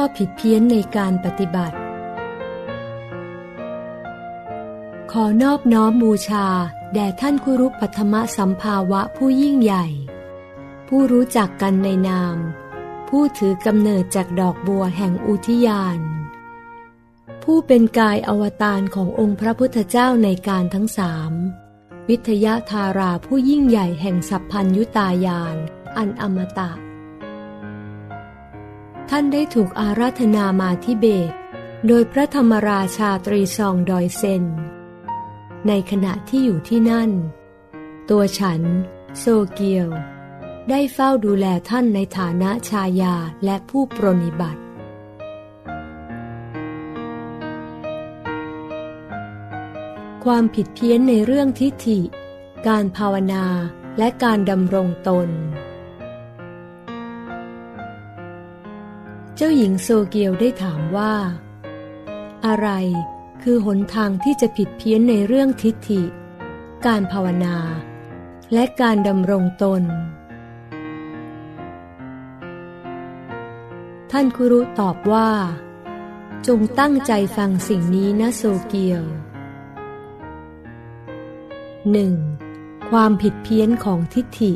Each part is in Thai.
ข้อผิดเพี้ยนในการปฏิบัติ ขอนอบน้อมบูชา แด่ท่านคุรุปัทมสัมภาวะผู้ยิ่งใหญ่ ผู้รู้จักกันในนาม ผู้ถือกำเนิดจากดอกบัวแห่งอุทยาน ผู้เป็นกายอวตารขององค์พระพุทธเจ้าในการทั้งสามวิทยาธาราผู้ยิ่งใหญ่แห่งสัพพัญยุตายาน อันอมตะ ท่านได้ถูกอาราธนามาที่เบต โดยพระธรรมราชาตรีซองดอยเซน ในขณะที่อยู่ที่นั่น ตัวฉัน โซเกียว ได้เฝ้าดูแลท่านในฐานะชายาและผู้ปรนิบัติความผิดเพี้ยนในเรื่องทิฏฐิ การภาวนา และการดำรงตน เจ้าหญิงโซเกียวได้ถามว่า อะไรคือหนทางที่จะผิดเพี้ยนในเรื่องทิฏฐิ การภาวนา และการดำรงตน ท่านคุรุตอบว่า จงตั้งใจฟังสิ่งนี้นะโซเกียว 1. ความผิดเพี้ยนของทิฏฐิ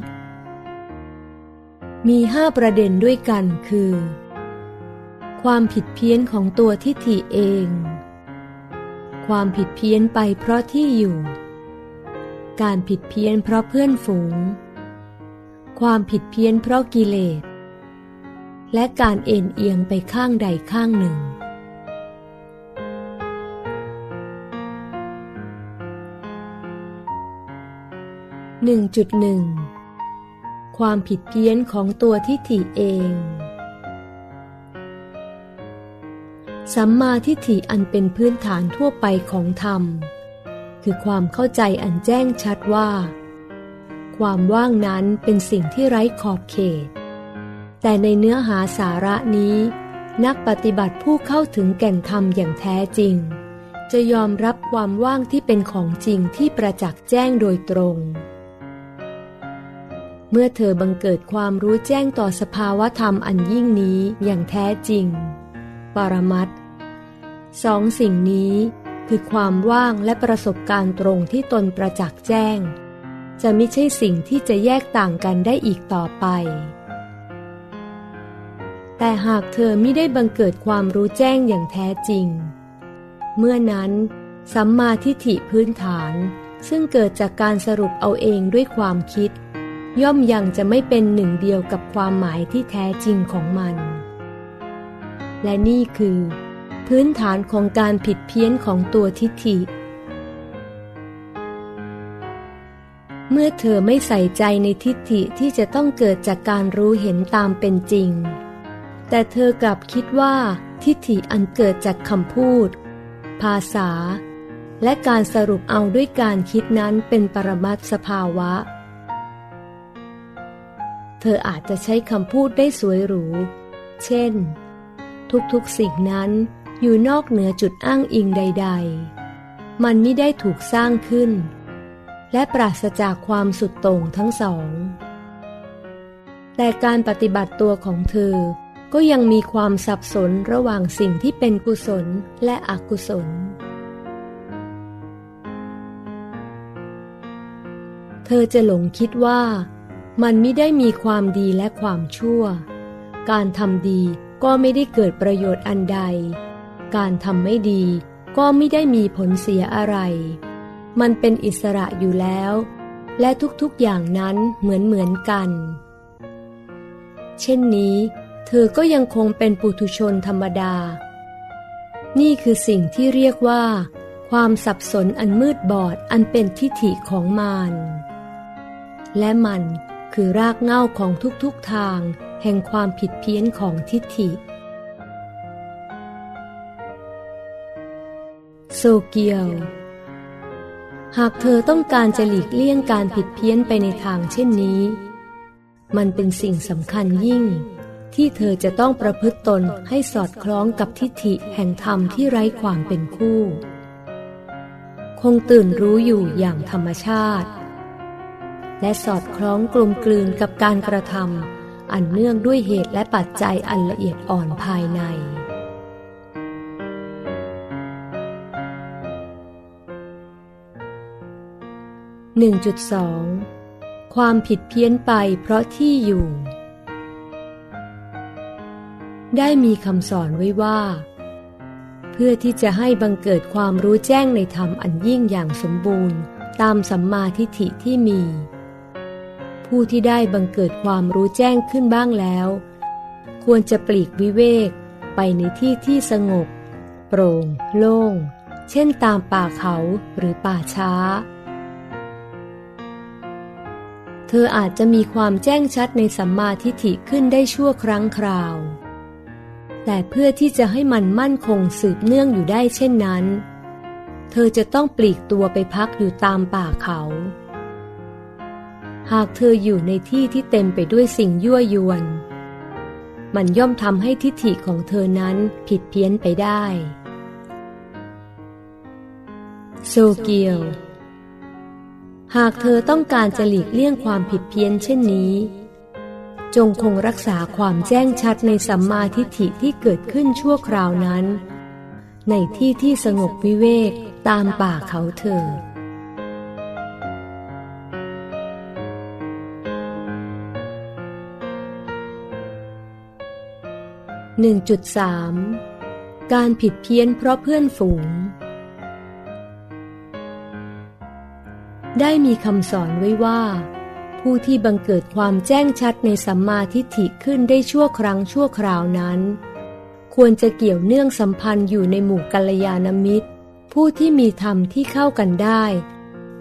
มีห้าประเด็นด้วยกันคือ ความผิดเพี้ยนของตัวทิฏฐิเอง ความผิดเพี้ยนไปเพราะที่อยู่ การผิดเพี้ยนเพราะเพื่อนฝูง ความผิดเพี้ยนเพราะกิเลส และการเอ็นเอียงไปข้างใดข้างหนึ่ง 1.1 ความผิดเพี้ยนของตัวทิฏฐิเอง สัมมาทิฏฐิอันเป็นพื้นฐานทั่วไปของธรรม คือความเข้าใจอันแจ้งชัดว่า ความว่างนั้นเป็นสิ่งที่ไร้ขอบเขต แต่ในเนื้อหาสาระนี้ นักปฏิบัติผู้เข้าถึงแก่นธรรมอย่างแท้จริง จะยอมรับความว่างที่เป็นของจริงที่ประจักษ์แจ้งโดยตรง เมื่อเธอบังเกิดความรู้แจ้งต่อสภาวะธรรมอันยิ่งนี้อย่างแท้จริงปรมัต สองสิ่งนี้คือความว่างและประสบการณ์ตรงที่ตนประจักษ์แจ้ง จะไม่ใช่สิ่งที่จะแยกต่างกันได้อีกต่อไป แต่หากเธอไม่ได้บังเกิดความรู้แจ้งอย่างแท้จริง เมื่อนั้น สัมมาทิฏฐิพื้นฐานซึ่งเกิดจากการสรุปเอาเองด้วยความคิด ย่อมยังจะไม่เป็นหนึ่งเดียวกับความหมายที่แท้จริงของมัน และนี่คือ พื้นฐานของการผิดเพี้ยนของตัวทิฏฐิ เมื่อเธอไม่ใส่ใจในทิฏฐิที่จะต้องเกิดจากการรู้เห็นตามเป็นจริง แต่เธอกลับคิดว่าทิฏฐิอันเกิดจากคำพูด ภาษา และการสรุปเอาด้วยการคิดนั้นเป็นปรมัตสภาวะ เธออาจจะใช้คำพูดได้สวยหรู เช่น ทุกๆสิ่งนั้น อยู่นอกเหนือจุดอ้างอิงใด ๆ มันไม่ได้ถูกสร้างขึ้น และปราศจากความสุดโต่งทั้งสอง แต่การปฏิบัติตัวของเธอก็ยังมีความสับสนระหว่างสิ่งที่เป็นกุศลและอกุศล เธอจะหลงคิดว่า มันไม่ได้มีความดีและความชั่ว การทำดีก็ไม่ได้เกิดประโยชน์อันใด การทำไม่ดีก็ไม่ได้มีผลเสียอะไร มันเป็นอิสระอยู่แล้ว และทุกๆอย่างนั้นเหมือนเหมือนกัน เช่นนี้ เธอก็ยังคงเป็นปุถุชนธรรมดา นี่คือสิ่งที่เรียกว่า ความสับสนอันมืดบอดอันเป็นทิฏฐิของมารและมันคือรากเหง้าของทุกๆทางแห่งความผิดเพี้ยนของทิฏฐิ โซเกียว หากเธอต้องการจะหลีกเลี่ยงการผิดเพี้ยนไปในทางเช่นนี้ มันเป็นสิ่งสำคัญยิ่ง ที่เธอจะต้องประพฤติตนให้สอดคล้องกับทิฏฐิแห่งธรรมที่ไร้ความเป็นคู่ คงตื่นรู้อยู่อย่างธรรมชาติ และสอดคล้องกลมกลืนกับการกระทำอันเนื่องด้วยเหตุและปัจจัยอันละเอียดอ่อนภายใน 1.2 ความผิดเพี้ยนไปเพราะที่อยู่ ได้มีคำสอนไว้ว่า เพื่อที่จะให้บังเกิดความรู้แจ้งในธรรมอันยิ่งอย่างสมบูรณ์ ตามสัมมาทิฏฐิที่มี ผู้ที่ได้บังเกิดความรู้แจ้งขึ้นบ้างแล้ว ควรจะปลีกวิเวกไปในที่ที่สงบ โปร่ง โล่ง เช่นตามป่าเขาหรือป่าช้า เธออาจจะมีความแจ้งชัดในสัมมาทิฏฐิขึ้นได้ชั่วครั้งคราว แต่เพื่อที่จะให้มันมั่นคงสืบเนื่องอยู่ได้เช่นนั้น เธอจะต้องปลีกตัวไปพักอยู่ตามป่าเขา หากเธออยู่ในที่ที่เต็มไปด้วยสิ่งยั่วยวน มันย่อมทำให้ทิฏฐิของเธอนั้นผิดเพี้ยนไปได้ โซเกียว หากเธอต้องการจะหลีกเลี่ยงความผิดเพี้ยนเช่นนี้ จงคงรักษาความแจ้งชัดในสัมมาทิฏฐิที่เกิดขึ้นชั่วคราวนั้น ในที่ที่สงบวิเวกตามป่าเขาเธอ1.3การผิดเพี้ยนเพราะเพื่อนฝูง ได้มีคำสอนไว้ว่า ผู้ที่บังเกิดความแจ้งชัดในสัมมาทิฏฐิขึ้นได้ชั่วครั้งชั่วคราวนั้น ควรจะเกี่ยวเนื่องสัมพันธ์อยู่ในหมู่กัลยาณมิตร ผู้ที่มีธรรมที่เข้ากันได้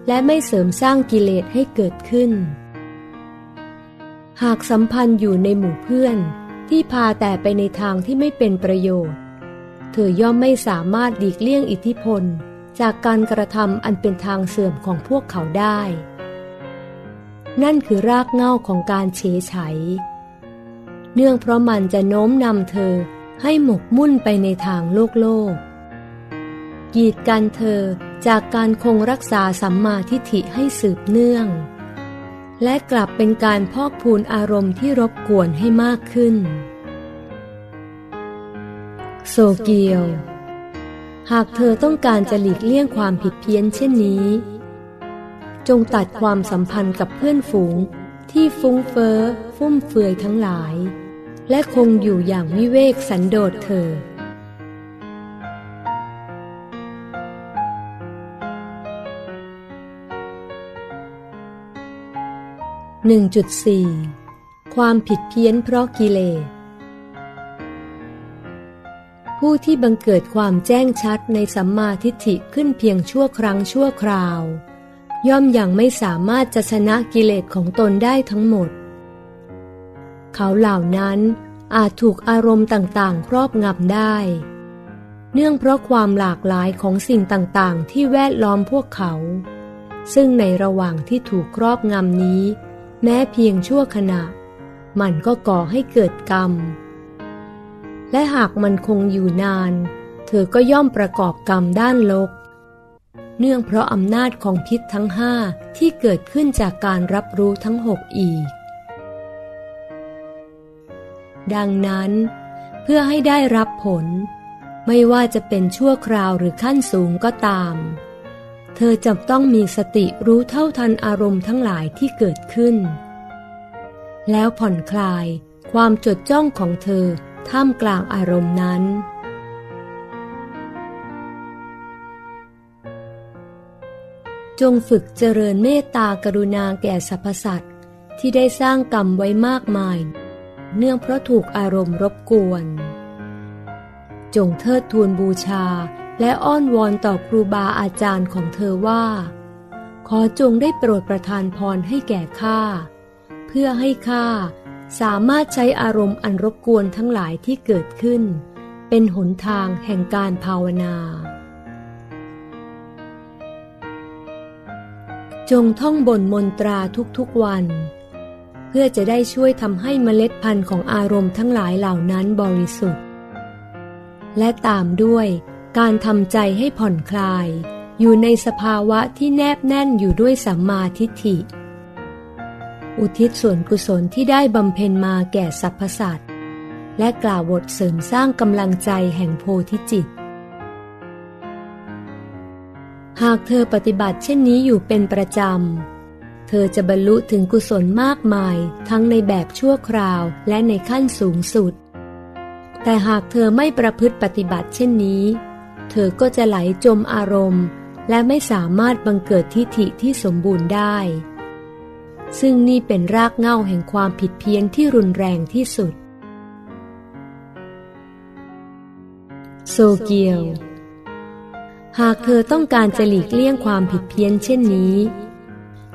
และไม่เสริมสร้างกิเลสให้เกิดขึ้น หากสัมพันธ์อยู่ในหมู่เพื่อนที่พาแต่ไปในทางที่ไม่เป็นประโยชน์ เธอย่อมไม่สามารถดีกเลี่ยงอิทธิพล จากการกระทำอันเป็นทางเสื่อมของพวกเขาได้ นั่นคือรากเหง้าของการเฉยไฉเนื่องเพราะมันจะโน้มนำเธอให้หมกมุ่นไปในทางโลกโลก กีดกันเธอจากการคงรักษาสัมมาทิฏฐิให้สืบเนื่อง และกลับเป็นการพอกพูนอารมณ์ที่รบกวนให้มากขึ้น โซเกียว หากเธอต้องการจะหลีกเลี่ยงความผิดเพี้ยนเช่นนี้ จงตัดความสัมพันธ์กับเพื่อนฝูงที่ฟุ้งเฟอ้อฟุ่มเฟือยทั้งหลาย และคงอยู่อย่างวิเวกสันโดษเธอ1.4 ความผิดเพี้ยนเพราะกิเลส ผู้ที่บังเกิดความแจ้งชัดในสัมมาทิฏฐิขึ้นเพียงชั่วครั้งชั่วคราว ย่อมยังไม่สามารถจะชนะกิเลสของตนได้ทั้งหมด เขาเหล่านั้นอาจถูกอารมณ์ต่างๆ ครอบงำได้ เนื่องเพราะความหลากหลายของสิ่งต่างๆ ที่แวดล้อมพวกเขา ซึ่งในระหว่างที่ถูกครอบงำนี้ แม้เพียงชั่วขณะ มันก็ก่อให้เกิดกรรม และหากมันคงอยู่นาน เธอก็ย่อมประกอบกรรมด้านลบ เนื่องเพราะอำนาจของพิษทั้งห้าที่เกิดขึ้นจากการรับรู้ทั้งหกอีก ดังนั้น เพื่อให้ได้รับผล ไม่ว่าจะเป็นชั่วคราวหรือขั้นสูงก็ตาม เธอจำต้องมีสติรู้เท่าทันอารมณ์ทั้งหลายที่เกิดขึ้น แล้วผ่อนคลายความจดจ้องของเธอ ท่ามกลางอารมณ์นั้น จงฝึกเจริญเมตตากรุณาแก่สรรพสัตว์ที่ได้สร้างกรรมไว้มากมาย เนื่องเพราะถูกอารมณ์รบกวน จงเทิดทูนบูชาและอ้อนวอนต่อครูบาอาจารย์ของเธอว่า ขอจงได้โปรดประทานพรให้แก่ข้าเพื่อให้ข้า สามารถใช้อารมณ์อันรบกวนทั้งหลายที่เกิดขึ้น เป็นหนทางแห่งการภาวนา จงท่องบนมนตราทุกๆวัน เพื่อจะได้ช่วยทำให้เมล็ดพันธุ์ของอารมณ์ทั้งหลายเหล่านั้นบริสุทธิ์ และตามด้วยการทำใจให้ผ่อนคลาย อยู่ในสภาวะที่แนบแน่นอยู่ด้วยสัมมาทิฏฐิ อุทิศส่วนกุศลที่ได้บำเพ็ญมาแก่สรรพสัตว์และกล่าวบทเสริมสร้างกำลังใจแห่งโพธิจิต หากเธอปฏิบัติเช่นนี้อยู่เป็นประจำ เธอจะบรรลุถึงกุศลมากมายทั้งในแบบชั่วคราวและในขั้นสูงสุด แต่หากเธอไม่ประพฤติปฏิบัติเช่นนี้ เธอก็จะไหลจมอารมณ์ และไม่สามารถบังเกิดทิฏฐิที่สมบูรณ์ได้ ซึ่งนี่เป็นรากเหง้าแห่งความผิดเพี้ยนที่รุนแรงที่สุด โซเกียว หากเธอต้องการจะหลีกเลี่ยงความผิดเพี้ยนเช่นนี้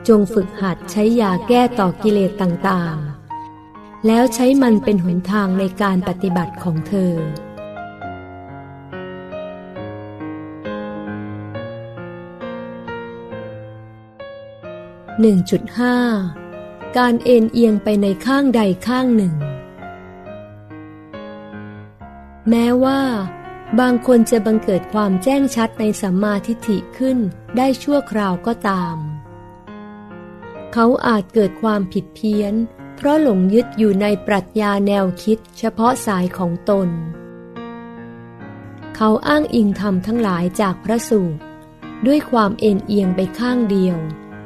จงฝึกหัดใช้ยาแก้ต่อกิเลสต่างๆ แล้วใช้มันเป็นหนทางในการปฏิบัติของเธอ 1.5 การเอ็นเอียงไปในข้างใดข้างหนึ่ง แม้ว่า บางคนจะบังเกิดความแจ้งชัดในสัมมาทิฏฐิขึ้นได้ชั่วคราวก็ตาม เขาอาจเกิดความผิดเพี้ยน เพราะหลงยึดอยู่ในปรัชญาแนวคิดเฉพาะสายของตน เขาอ้างอิงธรรมทั้งหลายจากพระสูตรด้วยความเอ็นเอียงไปข้างเดียว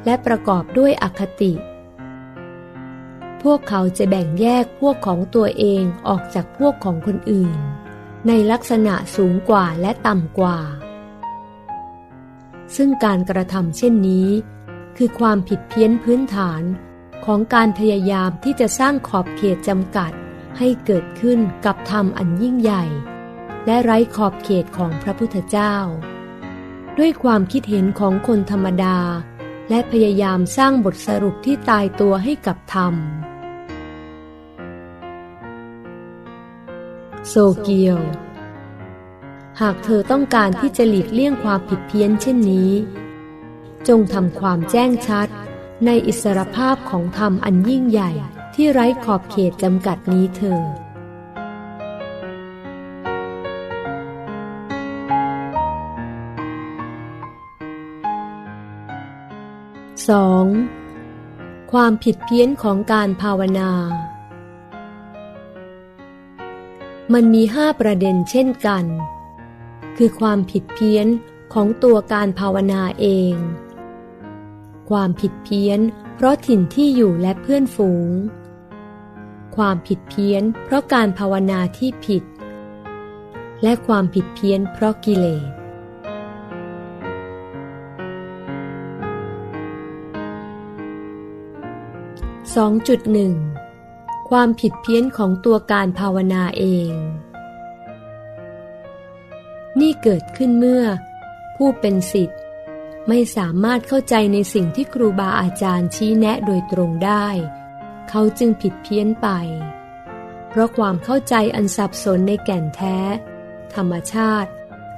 และประกอบด้วยอคติ พวกเขาจะแบ่งแยกพวกของตัวเองออกจากพวกของคนอื่น ในลักษณะสูงกว่าและต่ำกว่า ซึ่งการกระทำเช่นนี้ คือความผิดเพี้ยนพื้นฐานของการพยายามที่จะสร้างขอบเขตจำกัดให้เกิดขึ้นกับธรรมอันยิ่งใหญ่ และไร้ขอบเขตของพระพุทธเจ้า ด้วยความคิดเห็นของคนธรรมดา และพยายามสร้างบทสรุปที่ตายตัวให้กับธรรม โซเกียว หากเธอต้องการที่จะหลีกเลี่ยงความผิดเพี้ยนเช่นนี้ จงทำความแจ้งชัดในอิสรภาพของธรรมอันยิ่งใหญ่ที่ไร้ขอบเขตจำกัดนี้เธอ 2. ความผิดเพี้ยนของการภาวนา มันมีห้าประเด็นเช่นกัน คือความผิดเพี้ยนของตัวการภาวนาเอง ความผิดเพี้ยน เพราะถิ่นที่อยู่และเพื่อนฝูง ความผิดเพี้ยน เพราะการภาวนาที่ผิด และความผิดเพี้ยนเพราะกิเลส 2.1 ความผิดเพี้ยนของตัวการภาวนาเอง นี่เกิดขึ้นเมื่อ ผู้เป็นสิทธิ์ไม่สามารถเข้าใจในสิ่งที่ครูบาอาจารย์ชี้แนะโดยตรงได้ เขาจึงผิดเพี้ยนไป เพราะความเข้าใจอันสับสนในแก่นแท้ ธรรมชาติ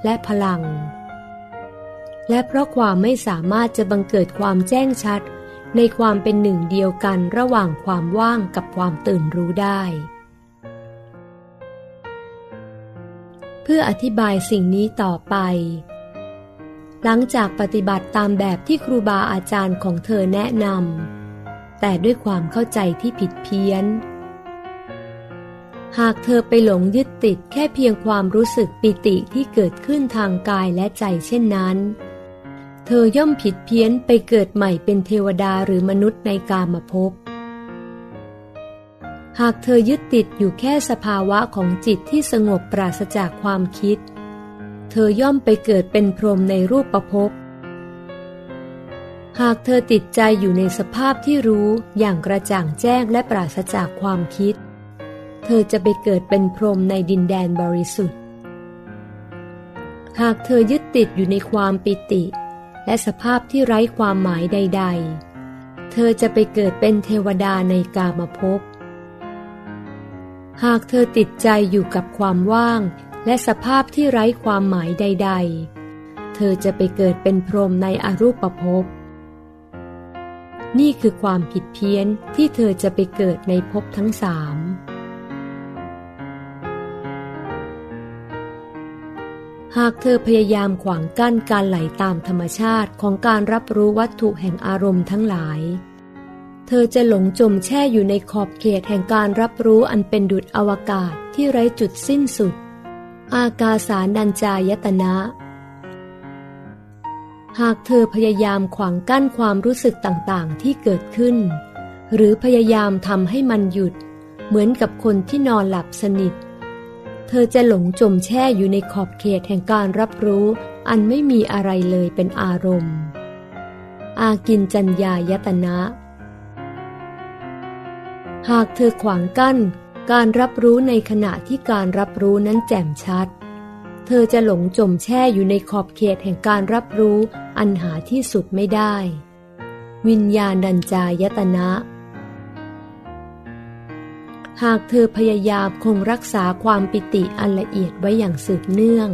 และพลัง และเพราะความไม่สามารถจะบังเกิดความแจ้งชัด ในความเป็นหนึ่งเดียวกันระหว่างความว่างกับความตื่นรู้ได้ เพื่ออธิบายสิ่งนี้ต่อไป หลังจากปฏิบัติตามแบบที่ครูบาอาจารย์ของเธอแนะนำแต่ด้วยความเข้าใจที่ผิดเพี้ยน หากเธอไปหลงยึดติดแค่เพียงความรู้สึกปิติที่เกิดขึ้นทางกายและใจเช่นนั้น ธอย่อมผิดเพี้ยนไปเกิดใหม่เป็นเทวดาหรือมนุษย์ในกามภพ หากเธอยึดติดอยู่แค่สภาวะของจิตที่สงบปราศจากความคิด เธอย่อมไปเกิดเป็นพรหมในรูปประพบหากเธอติดใจอยู่ในสภาพที่รู้อย่างกระจ่างแจ้งและปราศจากความคิด เธอจะไปเกิดเป็นพรหมในดินแดนบริสุทธิ์ หากเธอยึดติดอยู่ในความปิติ และสภาพที่ไร้ความหมายใด ๆ เธอจะไปเกิดเป็นเทวดาในกามภพ หากเธอติดใจอยู่กับความว่าง และสภาพที่ไร้ความหมายใด ๆ เธอจะไปเกิดเป็นพรหมในอรูปภพ นี่คือความผิดเพี้ยนที่เธอจะไปเกิดในภพทั้งสาม หากเธอพยายามขวางกั้นการไหลตามธรรมชาติของการรับรู้วัตถุแห่งอารมณ์ทั้งหลาย เธอจะหลงจมแช่อยู่ในขอบเขตแห่งการรับรู้อันเป็นดุจอวกาศที่ไร้จุดสิ้นสุด อากาสานัญจายตนะ หากเธอพยายามขวางกั้นความรู้สึกต่างๆที่เกิดขึ้น หรือพยายามทำให้มันหยุด เหมือนกับคนที่นอนหลับสนิท เธอจะหลงจมแช่อยู่ในขอบเขตแห่งการรับรู้ อันไม่มีอะไรเลยเป็นอารมณ์ อากินจัญญายตนะ หากเธอขวางกั้น การรับรู้ในขณะที่การรับรู้นั้นแจ่มชัด เธอจะหลงจมแช่อยู่ในขอบเขตแห่งการรับรู้ อันหาที่สุดไม่ได้ วิญญาณัญจายตนะ หากเธอพยายามคงรักษาความปิติอันละเอียดไว้อย่างสืบเนื่อง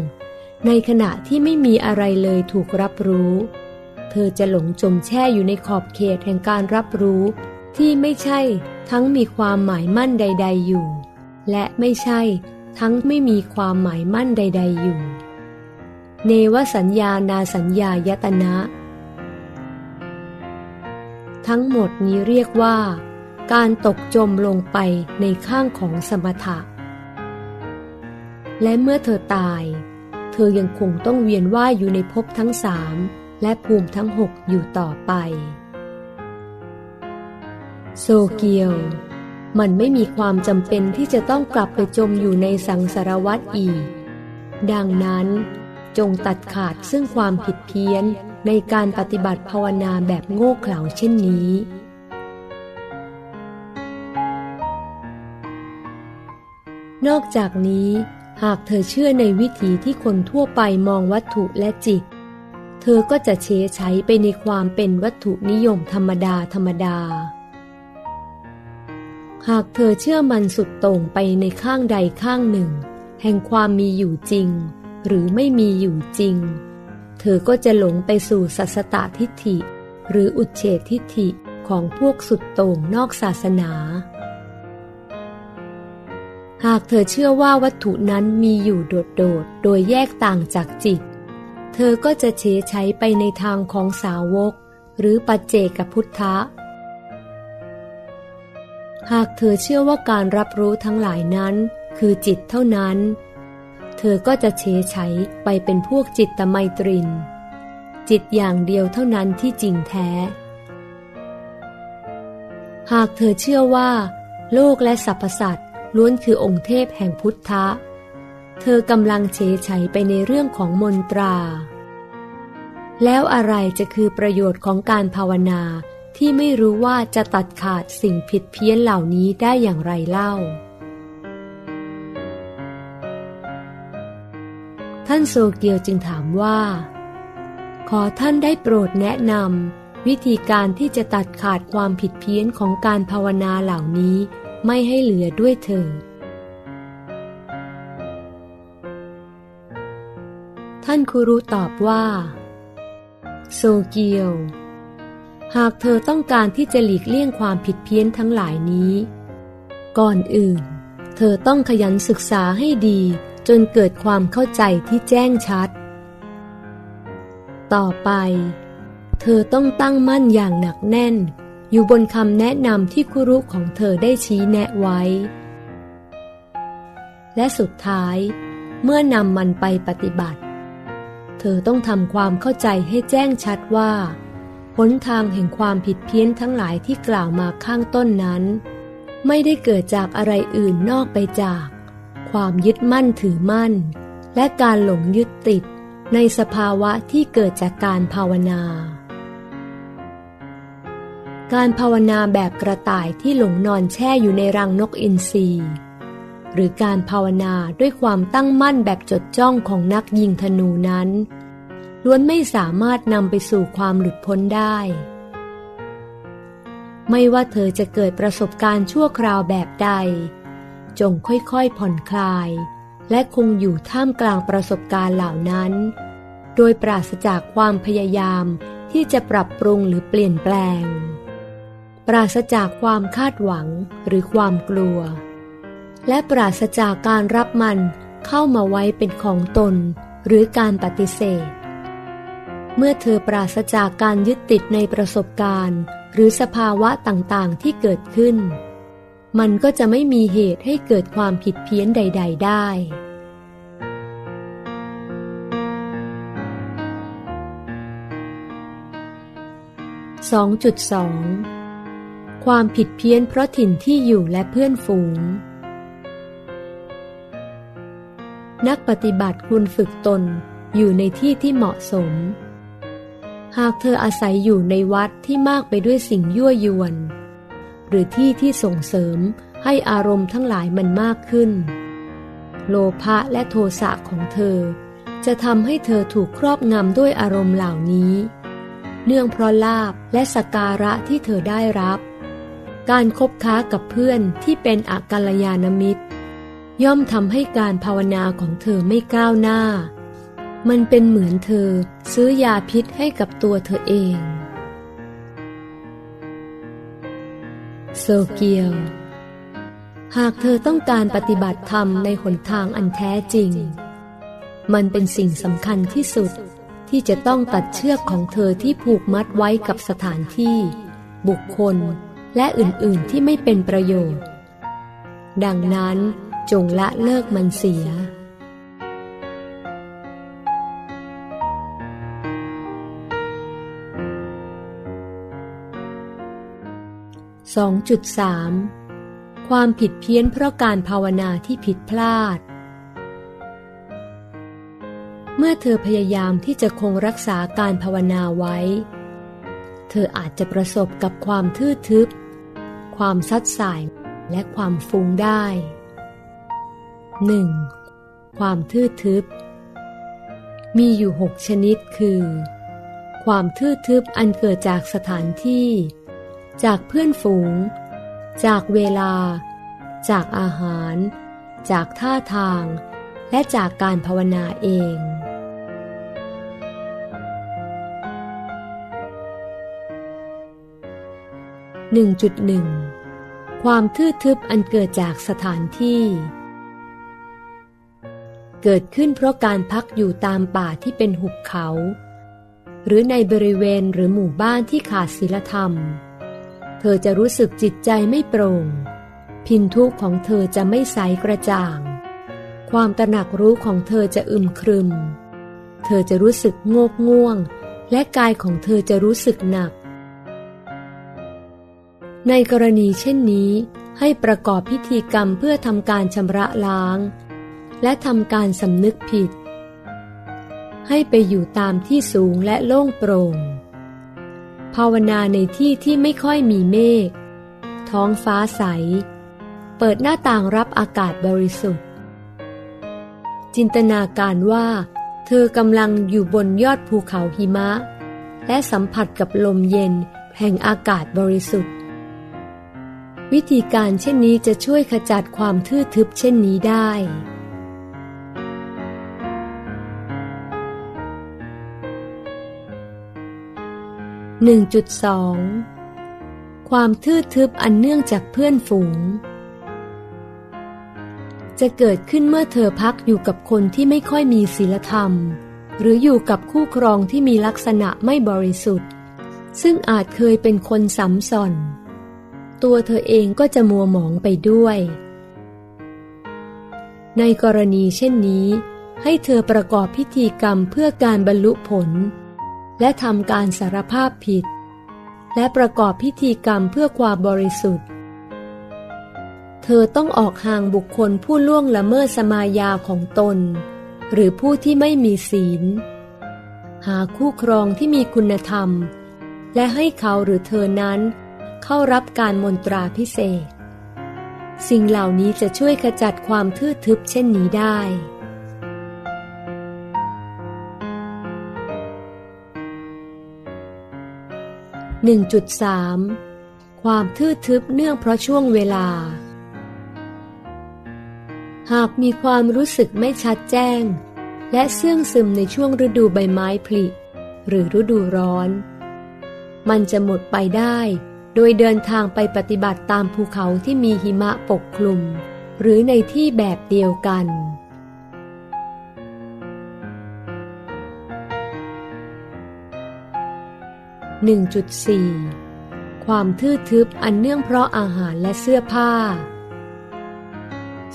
ในขณะที่ไม่มีอะไรเลยถูกรับรู้ เธอจะหลงจมแช่อยู่ในขอบเขตแห่งการรับรู้ ที่ไม่ใช่ทั้งมีความหมายมั่นใด ๆ อยู่ และไม่ใช่ทั้งไม่มีความหมายมั่นใด ๆ อยู่ เนวสัญญานาสัญญายตนะ ทั้งหมดนี้เรียกว่า การตกจมลงไปในข้างของสมถะ และเมื่อเธอตาย เธอยังคงต้องเวียนว่ายอยู่ในภพทั้งสามและภูมิทั้งหกอยู่ต่อไป โซเกียว มันไม่มีความจำเป็นที่จะต้องกลับไปจมอยู่ในสังสารวัฏอีก ดังนั้นจงตัดขาดซึ่งความผิดเพี้ยนในการปฏิบัติภาวนาแบบโง่เขลาเช่นนี้ นอกจากนี้หากเธอเชื่อในวิถีที่คนทั่วไปมองวัตถุและจิต เธอก็จะเฉยใช้ไปในความเป็นวัตถุนิยมธรรมดาธรรมดา หากเธอเชื่อมันสุดโต่งไปในข้างใดข้างหนึ่ง แห่งความมีอยู่จริง หรือไม่มีอยู่จริง เธอก็จะหลงไปสู่สัสตทิฏฐิ หรืออุเฉททิฏฐิของพวกสุดโต่งนอกศาสนา หากเธอเชื่อว่าวัตถุนั้นมีอยู่โดดๆโดยแยกต่างจากจิต เธอก็จะเฉยใช้ไปในทางของสาวก หรือปัจเจกพุทธะ หากเธอเชื่อว่าการรับรู้ทั้งหลายนั้น คือจิตเท่านั้น เธอก็จะเฉยใช้ไปเป็นพวกจิตตไมตริน จิตอย่างเดียวเท่านั้นที่จริงแท้ หากเธอเชื่อว่า โลกและสรรพสัตว ล้วนคือองค์เทพแห่งพุทธะ เธอกำลังเฉยไฉไปในเรื่องของมนตรา แล้วอะไรจะคือประโยชน์ของการภาวนาที่ไม่รู้ว่าจะตัดขาดสิ่งผิดเพี้ยนเหล่านี้ได้อย่างไรเล่า ท่านโซเกียวจึงถามว่า ขอท่านได้โปรดแนะนำวิธีการที่จะตัดขาดความผิดเพี้ยนของการภาวนาเหล่านี้ ไม่ให้เหลือด้วยเธอท่านคุรุตอบว่า โซเกียว หากเธอต้องการที่จะหลีกเลี่ยงความผิดเพี้ยนทั้งหลายนี้ ก่อนอื่น เธอต้องขยันศึกษาให้ดีจนเกิดความเข้าใจที่แจ้งชัด ต่อไป เธอต้องตั้งมั่นอย่างหนักแน่น อยู่บนคำแนะนำที่คุรุของเธอได้ชี้แนะไว้ และสุดท้ายเมื่อนำมันไปปฏิบัติ เธอต้องทำความเข้าใจให้แจ้งชัดว่าหนทางแห่งความผิดเพี้ยนทั้งหลายที่กล่าวมาข้างต้นนั้น ไม่ได้เกิดจากอะไรอื่นนอกไปจาก ความยึดมั่นถือมั่น และการหลงยึดติดในสภาวะที่เกิดจากการภาวนา การภาวนาแบบกระต่ายที่หลงนอนแช่อยู่ในรังนกอินทรีหรือการภาวนาด้วยความตั้งมั่นแบบจดจ้องของนักยิงธนูนั้น ล้วนไม่สามารถนำไปสู่ความหลุดพ้นได้ ไม่ว่าเธอจะเกิดประสบการณ์ชั่วคราวแบบใด จงค่อยๆผ่อนคลาย และคงอยู่ท่ามกลางประสบการณ์เหล่านั้น โดยปราศจากความพยายามที่จะปรับปรุงหรือเปลี่ยนแปลง ปราศจากความคาดหวังหรือความกลัว และปราศจากการรับมันเข้ามาไว้เป็นของตนหรือการปฏิเสธ เมื่อเธอปราศจากการยึดติดในประสบการณ์ หรือสภาวะต่างๆที่เกิดขึ้น มันก็จะไม่มีเหตุให้เกิดความผิดเพี้ยนใด ๆ ได้2.2 ความผิดเพี้ยนเพราะถิ่นที่อยู่และเพื่อนฝูง นักปฏิบัติควรฝึกตนอยู่ในที่ที่เหมาะสม หากเธออาศัยอยู่ในวัดที่มากไปด้วยสิ่งยั่วยวน หรือที่ที่ส่งเสริมให้อารมณ์ทั้งหลายมันมากขึ้น โลภะและโทสะของเธอ จะทำให้เธอถูกครอบงำด้วยอารมณ์เหล่านี้ เนื่องเพราะลาบและสการะที่เธอได้รับ การคบค้ากับเพื่อนที่เป็นอากาลยานมิตร ย่อมทำให้การภาวนาของเธอไม่ก้าวหน้า มันเป็นเหมือนเธอซื้อยาพิษให้กับตัวเธอเองโซเกียว หากเธอต้องการปฏิบัติธรรมในหนทางอันแท้จริง มันเป็นสิ่งสำคัญที่สุดที่จะต้องตัดเชือกของเธอที่ผูกมัดไว้กับสถานที่ บุคคล และอื่นๆที่ไม่เป็นประโยชน์ ดังนั้นจงละเลิกมันเสีย 2.3 ความผิดเพี้ยนเพราะการภาวนาที่ผิดพลาด เมื่อเธอพยายามที่จะคงรักษาการภาวนาไว้ เธออาจจะประสบกับความทื่อทึบ ความซัดสายและความฟุ้งได้ 1. ความทื่อทึบ มีอยู่หกชนิดคือ ความทื่อทึบอันเกิดจากสถานที่ จากเพื่อนฝูง จากเวลา จากอาหาร จากท่าทาง และจากการภาวนาเอง 1.1 ความทื่อทึบอันเกิดจากสถานที่ เกิดขึ้นเพราะการพักอยู่ตามป่าที่เป็นหุบเขา หรือในบริเวณหรือหมู่บ้านที่ขาดศีลธรรม เธอจะรู้สึกจิตใจไม่โปร่ง พินทุกของเธอจะไม่ใสกระจ่าง ความตระหนักรู้ของเธอจะอึมครึม เธอจะรู้สึกโงกง่วง และกายของเธอจะรู้สึกหนัก ในกรณีเช่นนี้ ให้ประกอบพิธีกรรมเพื่อทำการชำระล้าง และทำการสำนึกผิด ให้ไปอยู่ตามที่สูงและโล่งโปร่ง ภาวนาในที่ที่ไม่ค่อยมีเมฆ ท้องฟ้าใส เปิดหน้าต่างรับอากาศบริสุทธิ์ จินตนาการว่า เธอกำลังอยู่บนยอดภูเขาหิมะ และสัมผัสกับลมเย็นแห่งอากาศบริสุทธิ์ วิธีการเช่นนี้จะช่วยขจัดความทื่อทึบเช่นนี้ได้ 1.2 ความทื่อทึบอันเนื่องจากเพื่อนฝูง จะเกิดขึ้นเมื่อเธอพักอยู่กับคนที่ไม่ค่อยมีศีลธรรม หรืออยู่กับคู่ครองที่มีลักษณะไม่บริสุทธิ์ ซึ่งอาจเคยเป็นคนสัมสอน ตัวเธอเองก็จะมัวหมองไปด้วย ในกรณีเช่นนี้ ให้เธอประกอบพิธีกรรมเพื่อการบรรลุผล และทำการสารภาพผิด และประกอบพิธีกรรมเพื่อความบริสุทธิ์ เธอต้องออกห่างบุคคลผู้ล่วงละเมิดสมายาของตน หรือผู้ที่ไม่มีศีล หาคู่ครองที่มีคุณธรรมและให้เขาหรือเธอนั้น เข้ารับการมนตราพิเศษ สิ่งเหล่านี้จะช่วยขจัดความทื่อทึบเช่นนี้ได้ 1.3 ความทื่อทึบเนื่องเพราะช่วงเวลา หากมีความรู้สึกไม่ชัดแจ้ง และเสื่องซึมในช่วงฤดูใบไม้ผลิ หรือฤดูร้อน มันจะหมดไปได้ ดยเดินทางไปปฏิบัติตามภูเขาที่มีหิมะปกคลุม หรือในที่แบบเดียวกัน 1.4 ความทื่อทึบอันเนื่องเพราะอาหารและเสื้อผ้า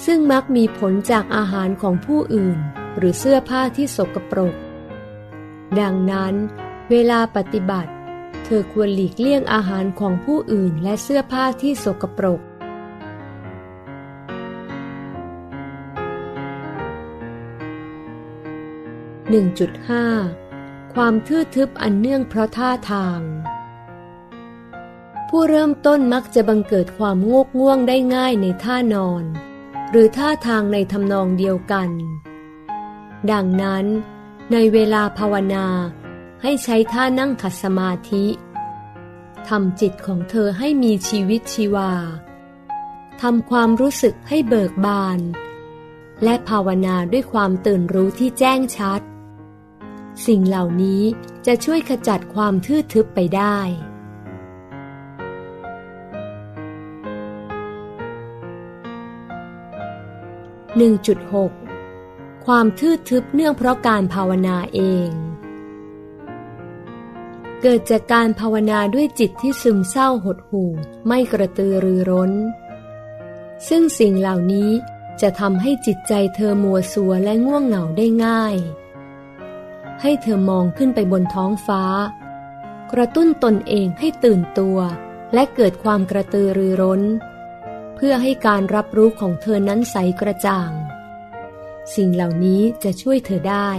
ซึ่งมักมีผลจากอาหารของผู้อื่น หรือเสื้อผ้าที่สกปรก ดังนั้น เวลาปฏิบัติ เธอควรหลีกเลี่ยงอาหารของผู้อื่นและเสื้อผ้าที่สกปรก 1.5 ความทื่อทึบอันเนื่องเพราะท่าทาง ผู้เริ่มต้นมักจะบังเกิดความงกง่วงได้ง่ายในท่านอน หรือท่าทางในทำนองเดียวกัน ดังนั้น ในเวลาภาวนา ให้ใช้ท่านั่งขัดสมาธิทำจิตของเธอให้มีชีวิตชีวาทำความรู้สึกให้เบิกบาน และภาวนาด้วยความตื่นรู้ที่แจ้งชัด สิ่งเหล่านี้จะช่วยขจัดความทื่อทึบไปได้1.6ความทื่อทึบเนื่องเพราะการภาวนาเอง เกิดจากการภาวนาด้วยจิตที่ซึมเศร้าหดหู่ ไม่กระตือรือร้น ซึ่งสิ่งเหล่านี้จะทำให้จิตใจเธอมัวสัวและง่วงเหงาได้ง่าย ให้เธอมองขึ้นไปบนท้องฟ้า กระตุ้นตนเองให้ตื่นตัว และเกิดความกระตือรือร้น เพื่อให้การรับรู้ของเธอนั้นใสกระจ่าง สิ่งเหล่านี้จะช่วยเธอได้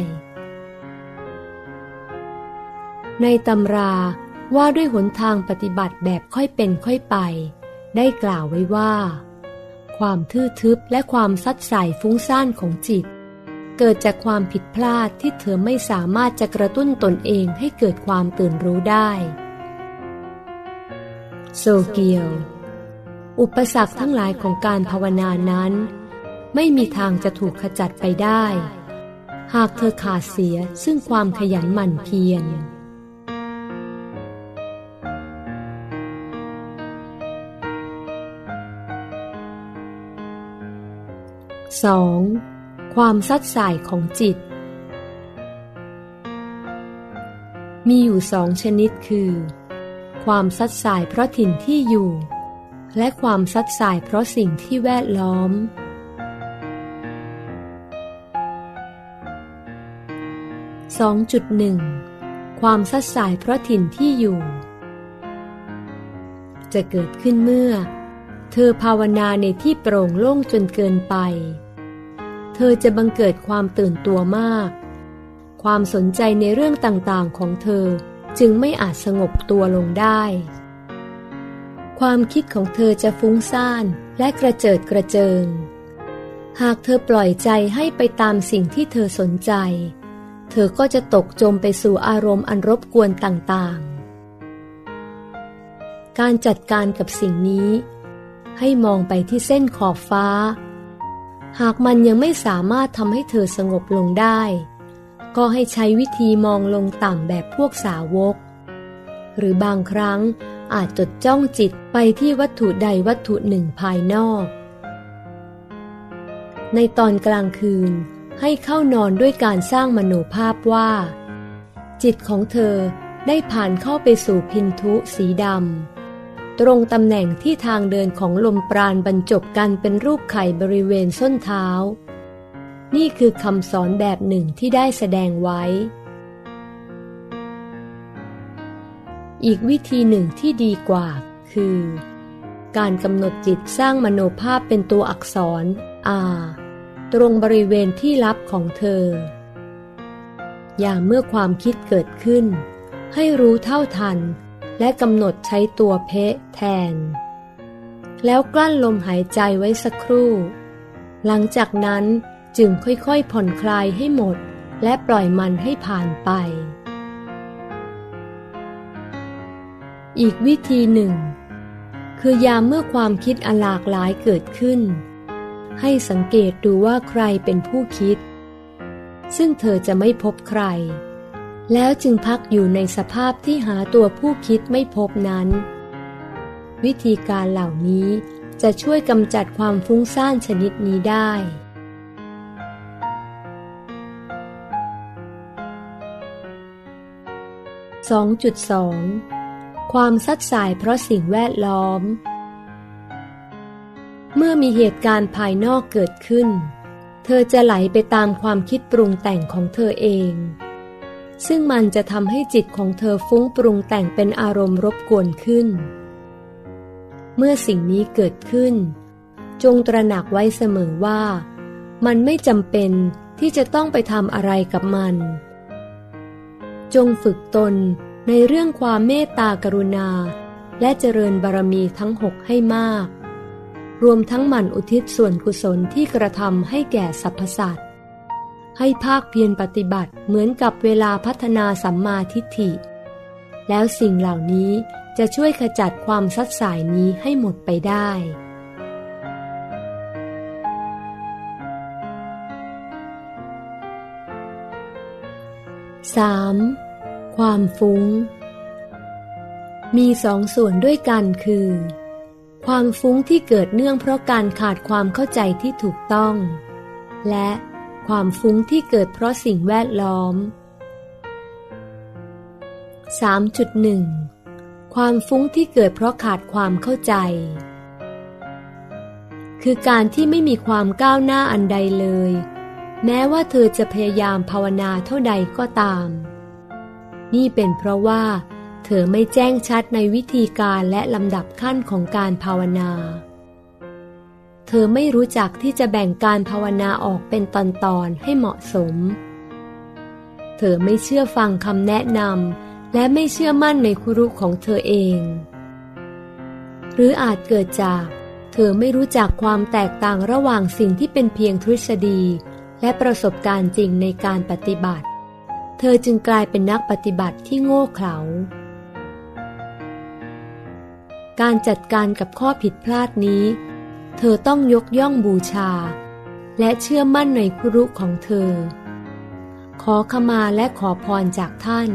ในตำราว่าด้วยหนทางปฏิบัติแบบค่อยเป็นค่อยไป ได้กล่าวไว้ว่า ความทื่อทึบและความซัดใสายฟุ้งซ่านของจิต เกิดจากความผิดพลาดที่เธอไม่สามารถจะกระตุ้นตนเองให้เกิดความตื่นรู้ได้ โซเกียว อุปสรรคทั้งหลายของการภาวนานั้น ไม่มีทางจะถูกขจัดไปได้ หากเธอขาดเสียซึ่งความขยันหมั่นเพียร สองความซัดสายของจิต มีอยู่สองชนิดคือ ความซัดสายเพราะถิ่นที่อยู่ และความซัดสายเพราะสิ่งที่แวดล้อม 2.1 ความซัดสายเพราะถิ่นที่อยู่ จะเกิดขึ้นเมื่อ เธอภาวนาในที่โปร่งโล่งจนเกินไป เธอจะบังเกิดความตื่นตัวมาก ความสนใจในเรื่องต่างๆของเธอจึงไม่อาจสงบตัวลงได้ ความคิดของเธอจะฟุ้งซ่านและกระเจิดกระเจิง หากเธอปล่อยใจให้ไปตามสิ่งที่เธอสนใจ เธอก็จะตกจมไปสู่อารมณ์อันรบกวนต่างๆ การจัดการกับสิ่งนี้ ให้มองไปที่เส้นขอบฟ้า หากมันยังไม่สามารถทำให้เธอสงบลงได้ ก็ให้ใช้วิธีมองลงต่ำแบบพวกสาวก หรือบางครั้งอาจจดจ้องจิตไปที่วัตถุใดวัตถุหนึ่งภายนอก ในตอนกลางคืนให้เข้านอนด้วยการสร้างมโนภาพว่า จิตของเธอได้ผ่านเข้าไปสู่พินทุสีดำ ตรงตำแหน่งที่ทางเดินของลมปราณบรรจบกันเป็นรูปไข่บริเวณส้นเท้า นี่คือคำสอนแบบหนึ่งที่ได้แสดงไว้ อีกวิธีหนึ่งที่ดีกว่า คือ การกำหนดจิตสร้างมโนภาพเป็นตัวอักษรอาตรงบริเวณที่ลับของเธอ อย่างเมื่อความคิดเกิดขึ้น ให้รู้เท่าทัน และกำหนดใช้ตัวเพะแทน แล้วกลั้นลมหายใจไว้สักครู่ หลังจากนั้นจึงค่อยๆผ่อนคลายให้หมด และปล่อยมันให้ผ่านไป อีกวิธีหนึ่ง คือยามเมื่อความคิดอลากหลายเกิดขึ้น ให้สังเกตดูว่าใครเป็นผู้คิด ซึ่งเธอจะไม่พบใคร แล้วจึงพักอยู่ในสภาพที่หาตัวผู้คิดไม่พบนั้น วิธีการเหล่านี้จะช่วยกำจัดความฟุ้งซ่านชนิดนี้ได้ 2.2 ความซัดสายเพราะสิ่งแวดล้อม เมื่อมีเหตุการณ์ภายนอกเกิดขึ้น เธอจะไหลไปตามความคิดปรุงแต่งของเธอเอง ซึ่งมันจะทำให้จิตของเธอฟุ้งปรุงแต่งเป็นอารมณ์รบกวนขึ้น เมื่อสิ่งนี้เกิดขึ้น จงตระหนักไว้เสมอว่า มันไม่จำเป็นที่จะต้องไปทำอะไรกับมัน จงฝึกตนในเรื่องความเมตตากรุณา และเจริญบารมีทั้งหกให้มาก รวมทั้งหมั่นอุทิศส่วนกุศลที่กระทำให้แก่สรรพสัตว์ ให้ภาคเพียรปฏิบัติเหมือนกับเวลาพัฒนาสัมมาทิฏฐิ แล้วสิ่งเหล่านี้จะช่วยขจัดความซัดสายนี้ให้หมดไปได้ 3. ความฟุง้ง มีสองส่วนด้วยกันคือ ความฟุ้งที่เกิดเนื่องเพราะการขาดความเข้าใจที่ถูกต้อง และ ความฟุ้งที่เกิดเพราะสิ่งแวดล้อม 3.1 ความฟุ้งที่เกิดเพราะขาดความเข้าใจ คือการที่ไม่มีความก้าวหน้าอันใดเลย แม้ว่าเธอจะพยายามภาวนาเท่าใดก็ตาม นี่เป็นเพราะว่า เธอไม่แจ้งชัดในวิธีการและลำดับขั้นของการภาวนาเธ อไม่รู้จักที่จะแบ่งการภาวนาออกเป็นตอนๆให้เหมาะสม เธอไม่เชื่อฟังคำแนะนำและไม่เชื่อมั่นในครุของเธอเอง หรืออาจเกิดจาก เธอไม่รู้จักความแตกต่างระหว่างสิ่งที่เป็นเพียงทฤษฎี และประสบการณ์จริงในการปฏิบัติ เธอจึงกลายเป็นนักปฏิบัติที่โง่เขลาการจัดการกับข้อผิดพลาดนี้ เธอต้องยกย่องบูชา และเชื่อมั่นในครุของเธอ ขอขมาและขอพรจากท่าน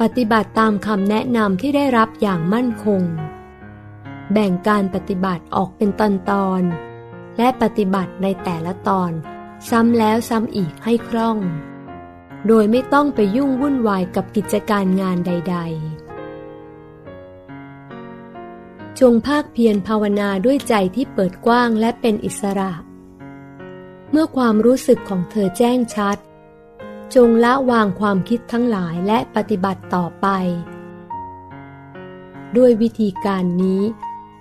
ปฏิบัติตามคำแนะนำที่ได้รับอย่างมั่นคง แบ่งการปฏิบัติออกเป็นตอนๆและปฏิบัติในแต่ละตอน ซ้ำแล้วซ้ำอีกให้คล่อง โดยไม่ต้องไปยุ่งวุ่นวายกับกิจการงานใด ๆ จงภาคเพียรภาวนาด้วยใจที่เปิดกว้างและเป็นอิสระ เมื่อความรู้สึกของเธอแจ้งชัด จงละวางความคิดทั้งหลายและปฏิบัติต่อไป ด้วยวิธีการนี้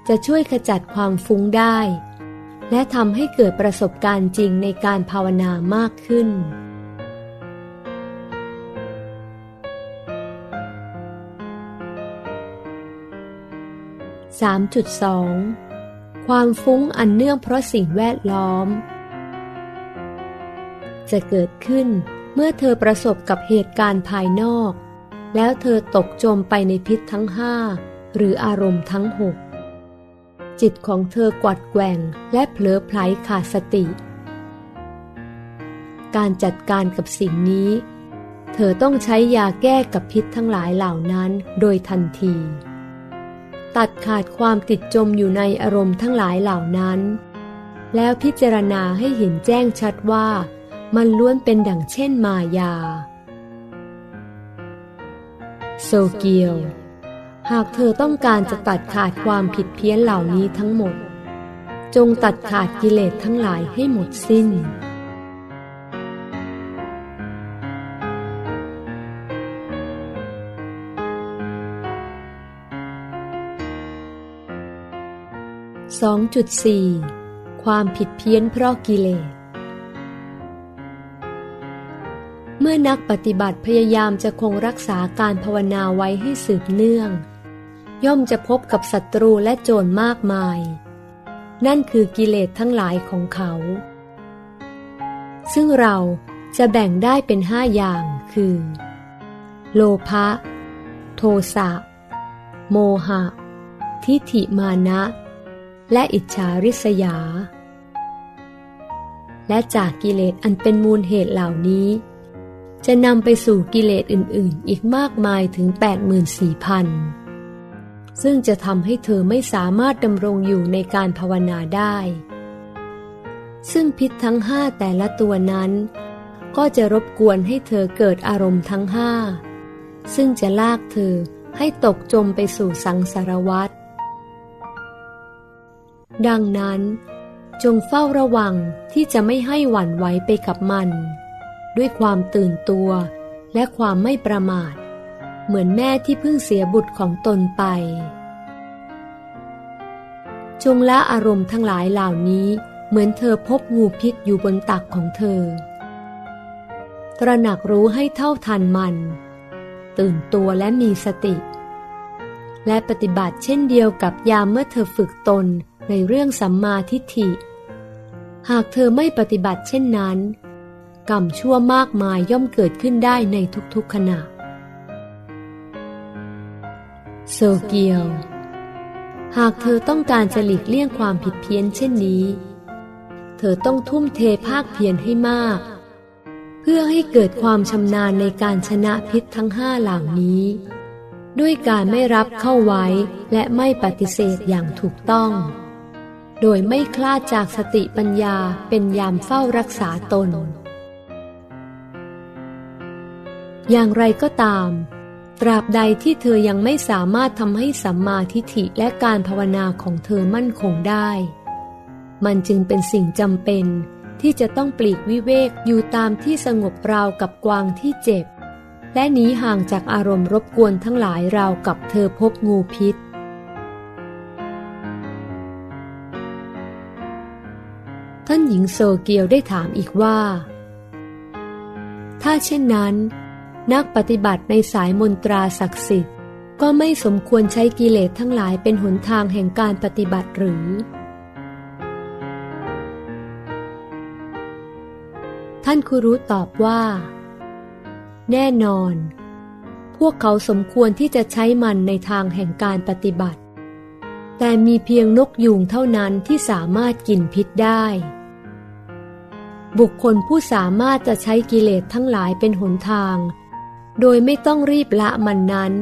จะช่วยขจัดความฟุ้งได้ และทำให้เกิดประสบการณ์จริงในการภาวนามากขึ้น 3.2 ความฟุ้งอันเนื่องเพราะสิ่งแวดล้อม จะเกิดขึ้นเมื่อเธอประสบกับเหตุการณ์ภายนอก แล้วเธอตกจมไปในพิษทั้งห้าหรืออารมณ์ทั้งหกจิตของเธอกวัดแกว่งและเผลอไผลขาดสติ การจัดการกับสิ่งนี้ เธอต้องใช้ยาแก้กับพิษทั้งหลายเหล่านั้นโดยทันที ตัดขาดความติดจมอยู่ในอารมณ์ทั้งหลายเหล่านั้น แล้วพิจารณาให้เห็นแจ้งชัดว่า มันล้วนเป็นดั่งเช่นมายา โซเกียว หากเธอต้องการจะตัดขาดความผิดเพี้ยนเหล่านี้ทั้งหมด จงตัดขาดกิเลสทั้งหลายให้หมดสิ้น 2.4 ความผิดเพี้ยนเพราะกิเลส เมื่อนักปฏิบัติพยายามจะคงรักษาการภาวนาไว้ให้สืบเนื่อง ย่อมจะพบกับศัตรูและโจรมากมาย นั่นคือกิเลสทั้งหลายของเขา ซึ่งเราจะแบ่งได้เป็นห้าอย่างคือ โลภะ โทสะ โมหะ ทิฏฐิมานะ และอิจฉาริษยา และจากกิเลสอันเป็นมูลเหตุเหล่านี้ จะนำไปสู่กิเลสอื่นๆ อีกมากมายถึง 84,000 ซึ่งจะทำให้เธอไม่สามารถดำรงอยู่ในการภาวนาได้ ซึ่งพิษทั้งห้าแต่ละตัวนั้น ก็จะรบกวนให้เธอเกิดอารมณ์ทั้งห้าซึ่งจะลากเธอให้ตกจมไปสู่สังสารวัฏ ดังนั้น จงเฝ้าระวังที่จะไม่ให้หวั่นไหวไปกับมัน ด้วยความตื่นตัวและความไม่ประมาท เหมือนแม่ที่เพิ่งเสียบุตรของตนไป จงละอารมณ์ทั้งหลายเหล่านี้เหมือนเธอพบงูพิษอยู่บนตักของเธอ ตระหนักรู้ให้เท่าทันมัน ตื่นตัวและมีสติ และปฏิบัติเช่นเดียวกับยามเมื่อเธอฝึกตน ในเรื่องสัมมาทิฏฐิ หากเธอไม่ปฏิบัติเช่นนั้น กรรมชั่วมากมายย่อมเกิดขึ้นได้ในทุกๆขณะ โซเกียว หากเธอต้องการจะหลีกเลี่ยงความผิดเพี้ยนเช่นนี้ เธอต้องทุ่มเทภาคเพียรให้มาก เพื่อให้เกิดความชำนาญในการชนะพิษทั้งห้าเหล่านี้ด้วยการไม่รับเข้าไว้และไม่ปฏิเสธอย่างถูกต้อง โดยไม่คลาดจากสติปัญญาเป็นยามเฝ้ารักษาตน อย่างไรก็ตาม ตราบใดที่เธอยังไม่สามารถทำให้สัมมาทิฏฐิและการภาวนาของเธอมั่นคงได้ มันจึงเป็นสิ่งจำเป็นที่จะต้องปลีกวิเวกอยู่ตามที่สงบราวกับกวางที่เจ็บ และหนีห่างจากอารมณ์รบกวนทั้งหลายราวกับเธอพบงูพิษ ท่านหญิงโซเกียวได้ถามอีกว่า ถ้าเช่นนั้น นักปฏิบัติในสายมนตราศักดิ์สิทธิ์ ก็ไม่สมควรใช้กิเลสทั้งหลายเป็นหนทางแห่งการปฏิบัติหรือ ท่านคุรุตอบว่า แน่นอน พวกเขาสมควรที่จะใช้มันในทางแห่งการปฏิบัติแต่มีเพียงนกยุงเท่านั้นที่สามารถกินพิษได้ บุคคลผู้สามารถจะใช้กิเลสทั้งหลายเป็นหนทาง โดยไม่ต้องรีบละมันนั้น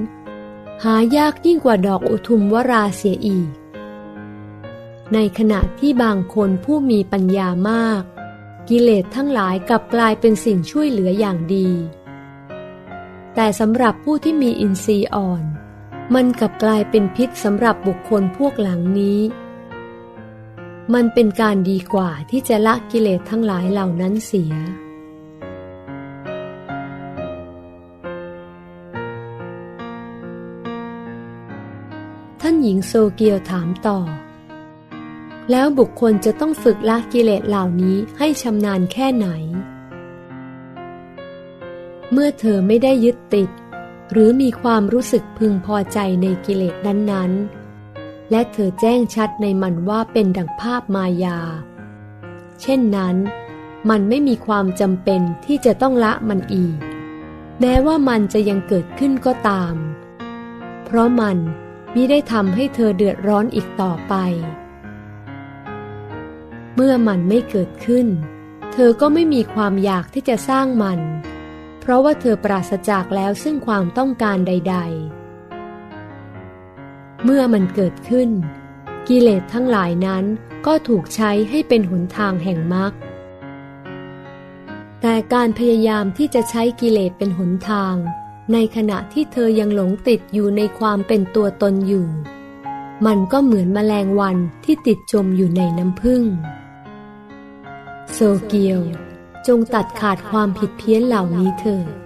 หายากยิ่งกว่าดอกอุทุมวราเสียอีก ในขณะที่บางคนผู้มีปัญญามาก กิเลสทั้งหลายกลับกลายเป็นสิ่งช่วยเหลืออย่างดี แต่สำหรับผู้ที่มีอินทรีย์อ่อน มันกลับกลายเป็นพิษสำหรับบุคคลพวกหลังนี้ มันเป็นการดีกว่าที่จะละกิเลสทั้งหลายเหล่านั้นเสีย ท่านหญิงโซเกียวถามต่อ แล้วบุคคลจะต้องฝึกละกิเลสเหล่านี้ให้ชำนาญแค่ไหน เมื่อเธอไม่ได้ยึดติด หรือมีความรู้สึกพึงพอใจในกิเลสนั้นๆ และเธอแจ้งชัดในมันว่าเป็นดังภาพมายา เช่นนั้น มันไม่มีความจำเป็นที่จะต้องละมันอีก แม้ว่ามันจะยังเกิดขึ้นก็ตาม เพราะมันมิได้ทำให้เธอเดือดร้อนอีกต่อไป เมื่อมันไม่เกิดขึ้น เธอก็ไม่มีความอยากที่จะสร้างมัน เพราะว่าเธอปราศจากแล้วซึ่งความต้องการใด ๆ เมื่อมันเกิดขึ้น กิเลสทั้งหลายนั้นก็ถูกใช้ให้เป็นหนทางแห่งมรรคแต่การพยายามที่จะใช้กิเลสเป็นหนทาง ในขณะที่เธอยังหลงติดอยู่ในความเป็นตัวตนอยู่ มันก็เหมือนแมลงวันที่ติดจมอยู่ในน้ำผึ้งโซเกียว จงตัดขาดความผิดเพี้ยนเหล่านี้เถิด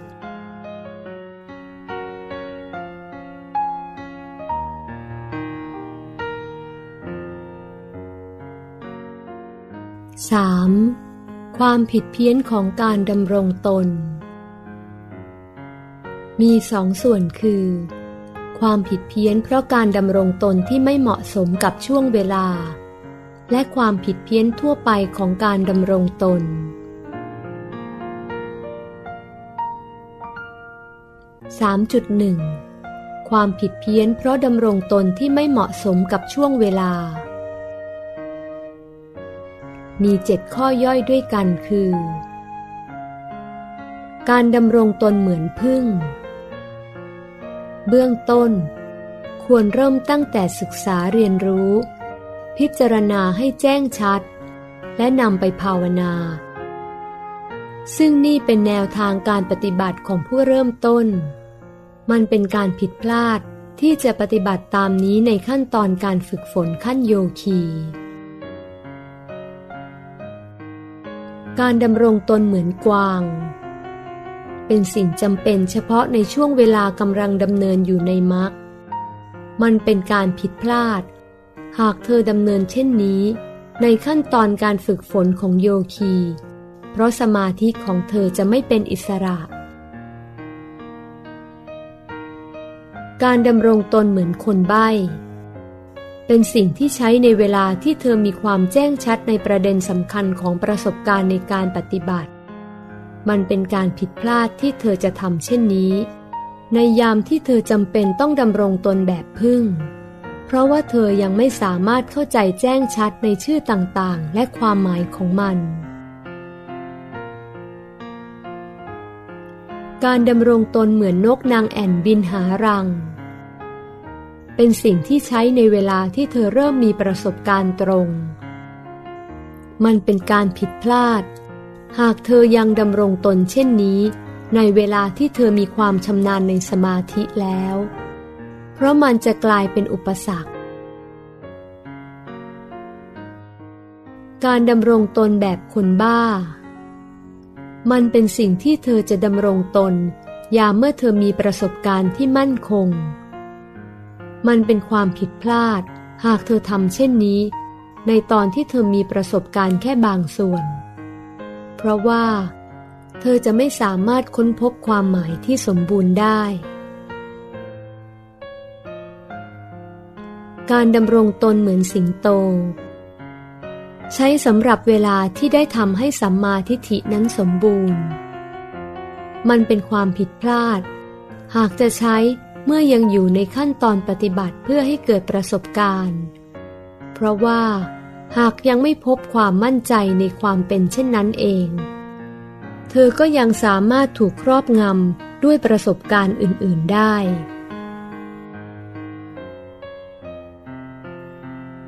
3. ความผิดเพี้ยนของการดำรงตน มีสองส่วนคือ ความผิดเพี้ยนเพราะการดำรงตนที่ไม่เหมาะสมกับช่วงเวลา และความผิดเพี้ยนทั่วไปของการดำรงตน 3.1 ความผิดเพี้ยนเพราะดำรงตนที่ไม่เหมาะสมกับช่วงเวลา มีเจ็ดข้อย่อยด้วยกันคือ การดำรงตนเหมือนพึ่ง เบื้องต้น ควรเริ่มตั้งแต่ศึกษาเรียนรู้ พิจารณาให้แจ้งชัด และนำไปภาวนา ซึ่งนี่เป็นแนวทางการปฏิบัติของผู้เริ่มต้น มันเป็นการผิดพลาดที่จะปฏิบัติตามนี้ในขั้นตอนการฝึกฝนขั้นโยคี การดำรงตนเหมือนกวาง เป็นสิ่งจำเป็นเฉพาะในช่วงเวลากำลังดำเนินอยู่ในมรรคมันเป็นการผิดพลาด หากเธอดำเนินเช่นนี้ ในขั้นตอนการฝึกฝนของโยคี เพราะสมาธิของเธอจะไม่เป็นอิสระ การดำรงตนเหมือนคนใบ้ เป็นสิ่งที่ใช้ในเวลาที่เธอมีความแจ้งชัดในประเด็นสำคัญของประสบการณ์ในการปฏิบัติ มันเป็นการผิดพลาดที่เธอจะทำเช่นนี้ ในยามที่เธอจำเป็นต้องดำรงตนแบบพึ่ง เพราะว่าเธอยังไม่สามารถเข้าใจแจ้งชัดในชื่อต่างๆ และความหมายของมัน การดำรงตนเหมือนนกนางแอ่นบินหารัง เป็นสิ่งที่ใช้ในเวลาที่เธอเริ่มมีประสบการณ์ตรง มันเป็นการผิดพลาด หากเธอยังดำรงตนเช่นนี้ ในเวลาที่เธอมีความชำนาญในสมาธิแล้ว เพราะมันจะกลายเป็นอุปสรรค การดำรงตนแบบคนบ้า มันเป็นสิ่งที่เธอจะดำรงตน ยามเมื่อเธอมีประสบการณ์ที่มั่นคง มันเป็นความผิดพลาด หากเธอทำเช่นนี้ ในตอนที่เธอมีประสบการณ์แค่บางส่วน เพราะว่า เธอจะไม่สามารถค้นพบความหมายที่สมบูรณ์ได้ การดำรงตนเหมือนสิงโต ใช้สำหรับเวลาที่ได้ทำให้สัมมาทิฏฐินั้นสมบูรณ์ มันเป็นความผิดพลาด หากจะใช้ เมื่อยังอยู่ในขั้นตอนปฏิบัติเพื่อให้เกิดประสบการณ์ เพราะว่า หากยังไม่พบความมั่นใจในความเป็นเช่นนั้นเอง เธอก็ยังสามารถถูกครอบงำด้วยประสบการณ์อื่น ๆได้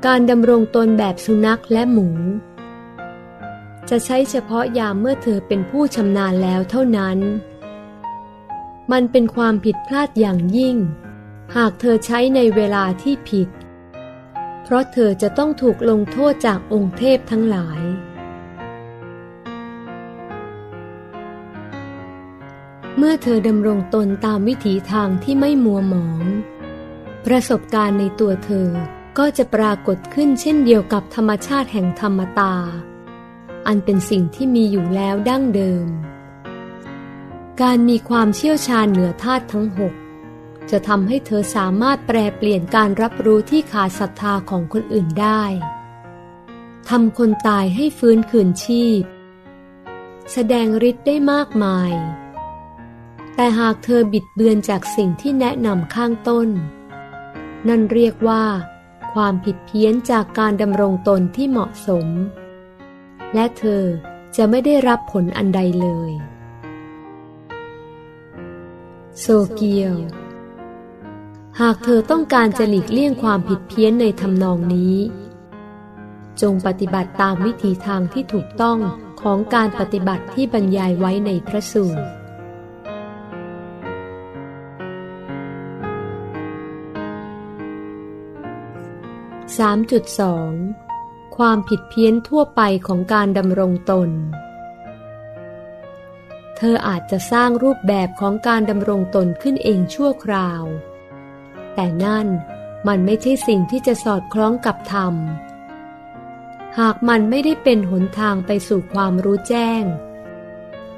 การดำรงตนแบบสุนัขและหมู จะใช้เฉพาะยามเมื่อเธอเป็นผู้ชำนาญแล้วเท่านั้น มันเป็นความผิดพลาดอย่างยิ่ง หากเธอใช้ในเวลาที่ผิด เพราะเธอจะต้องถูกลงโทษจากองค์เทพทั้งหลาย เมื่อเธอดำรงตนตามวิถีทางที่ไม่มัวหมอง ประสบการณ์ในตัวเธอก็จะปรากฏขึ้นเช่นเดียวกับธรรมชาติแห่งธรรมตา อันเป็นสิ่งที่มีอยู่แล้วดั้งเดิม การมีความเชี่ยวชาญเหนือธาตุทั้งหกจะทำให้เธอสามารถแปลเปลี่ยนการรับรู้ที่ขาดศรัทธาของคนอื่นได้ทำคนตายให้ฟื้นคืนชีพ แสดงฤทธิ์ได้มากมาย แต่หากเธอบิดเบือนจากสิ่งที่แนะนำข้างต้น นั่นเรียกว่า ความผิดเพี้ยนจากการดำรงตนที่เหมาะสม และเธอจะไม่ได้รับผลอันใดเลย โซเกียว หากเธอต้องการจะหลีกเลี่ยงความผิดเพี้ยนในทำนองนี้ จงปฏิบัติตามวิธีทางที่ถูกต้องของการปฏิบัติที่บรรยายไว้ในพระสูตร3.2 ความผิดเพี้ยนทั่วไปของการดำรงตน เธออาจจะสร้างรูปแบบของการดำรงตนขึ้นเองชั่วคราว แต่นั่นมันไม่ใช่สิ่งที่จะสอดคล้องกับธรรม หากมันไม่ได้เป็นหนทางไปสู่ความรู้แจ้ง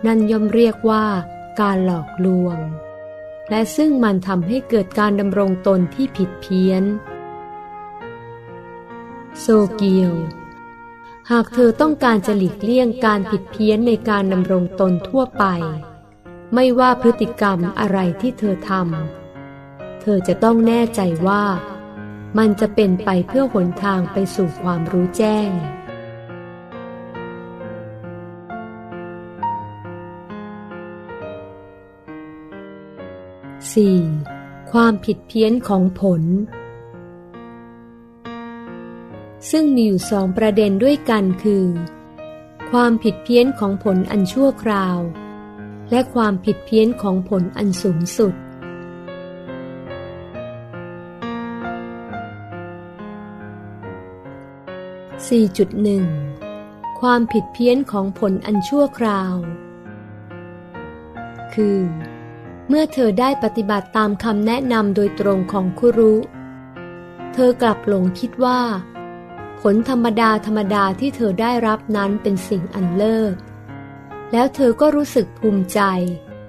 นั่นย่อมเรียกว่าการหลอกลวง และซึ่งมันทำให้เกิดการดำรงตนที่ผิดเพี้ยน โซเกียว หากเธอต้องการจะหลีกเลี่ยงการผิดเพี้ยนในการดำรงตนทั่วไป ไม่ว่าพฤติกรรมอะไรที่เธอทำเธอจะต้องแน่ใจว่า มันจะเป็นไปเพื่อหนทางไปสู่ความรู้แจ้ง 4. ความผิดเพี้ยนของผล ซึ่งมีอยู่สองประเด็นด้วยกันคือ ความผิดเพี้ยนของผลอันชั่วคราว และความผิดเพี้ยนของผลอันสูงสุด 4.1 ความผิดเพี้ยนของผลอันชั่วคราว คือ เมื่อเธอได้ปฏิบัติตามคำแนะนำโดยตรงของคุรุ เธอกลับหลงคิดว่า ผลธรรมดาธรรมดาที่เธอได้รับนั้นเป็นสิ่งอันเลิศ แล้วเธอก็รู้สึกภูมิใจ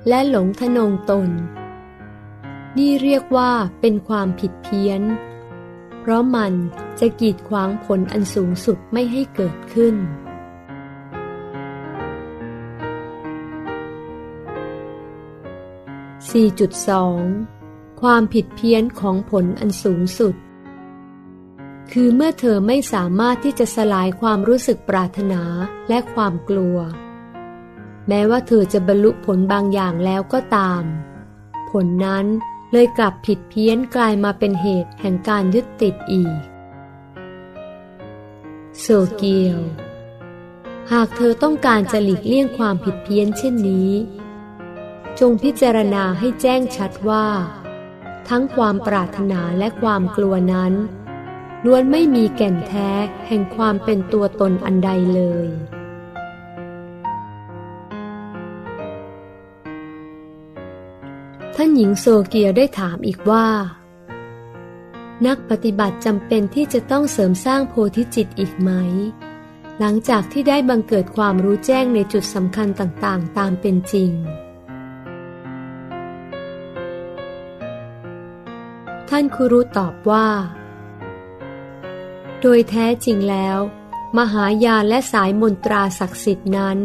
และหลงทะนงตน นี่เรียกว่าเป็นความผิดเพี้ยน เพราะมันจะกีดขวางผลอันสูงสุดไม่ให้เกิดขึ้น4.2 ความผิดเพี้ยนของผลอันสูงสุด คือเมื่อเธอไม่สามารถที่จะสลายความรู้สึกปรารถนาและความกลัว แม้ว่าเธอจะบรรลุผลบางอย่างแล้วก็ตาม ผลนั้นเลยกลับผิดเพี้ยนกลายมาเป็นเหตุแห่งการยึดติดอีก โซเกียว หากเธอต้องการจะหลีกเลี่ยงความผิดเพี้ยนเช่นนี้ จงพิจารณาให้แจ้งชัดว่า ทั้งความปรารถนาและความกลัวนั้น ล้วนไม่มีแก่นแท้แห่งความเป็นตัวตนอันใดเลย ท่านหญิงโซเกียได้ถามอีกว่า นักปฏิบัติจำเป็นที่จะต้องเสริมสร้างโพธิจิตอีกไหม หลังจากที่ได้บังเกิดความรู้แจ้งในจุดสำคัญต่างๆ ตามเป็นจริงท่านคุรุตอบว่า โดยแท้จริงแล้ว มหายานและสายมนตราศักดิ์สิทธิ์นั้น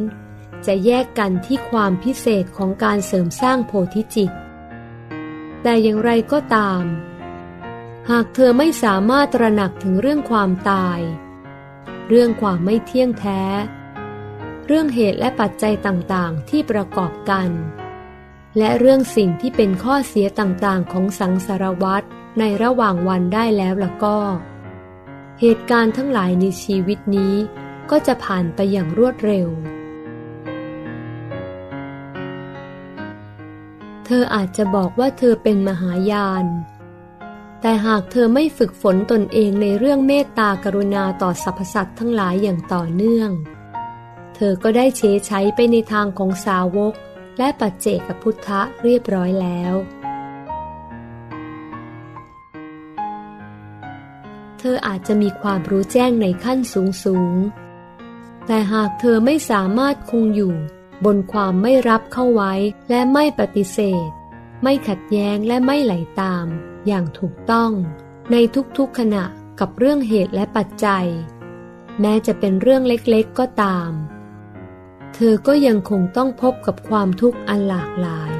จะแยกกันที่ความพิเศษของการเสริมสร้างโพธิจิต แต่อย่างไรก็ตาม หากเธอไม่สามารถตระหนักถึงเรื่องความตาย เรื่องความไม่เที่ยงแท้ เรื่องเหตุและปัจจัยต่างๆที่ประกอบกัน และเรื่องสิ่งที่เป็นข้อเสียต่างๆของสังสารวัตรในระหว่างวันได้แล้วล่ะก็ เหตุการณ์ทั้งหลายในชีวิตนี้ ก็จะผ่านไปอย่างรวดเร็ว เธออาจจะบอกว่าเธอเป็นมหายาน แต่หากเธอไม่ฝึกฝนตนเองในเรื่องเมตตากรุณาต่อสรรพสัตว์ทั้งหลายอย่างต่อเนื่อง เธอก็ได้เชใช้ไปในทางของสาวก และปัจเจกพุทธะเรียบร้อยแล้ว เธออาจจะมีความรู้แจ้งในขั้นสูงสูง แต่หากเธอไม่สามารถคงอยู่ บนความไม่รับเข้าไว้และไม่ปฏิเสธ ไม่ขัดแย้งและไม่ไหลตาม อย่างถูกต้อง ในทุกๆขณะกับเรื่องเหตุและปัจจัย แม้จะเป็นเรื่องเล็กๆก็ตาม เธอก็ยังคงต้องพบกับความทุกข์อันหลากหลาย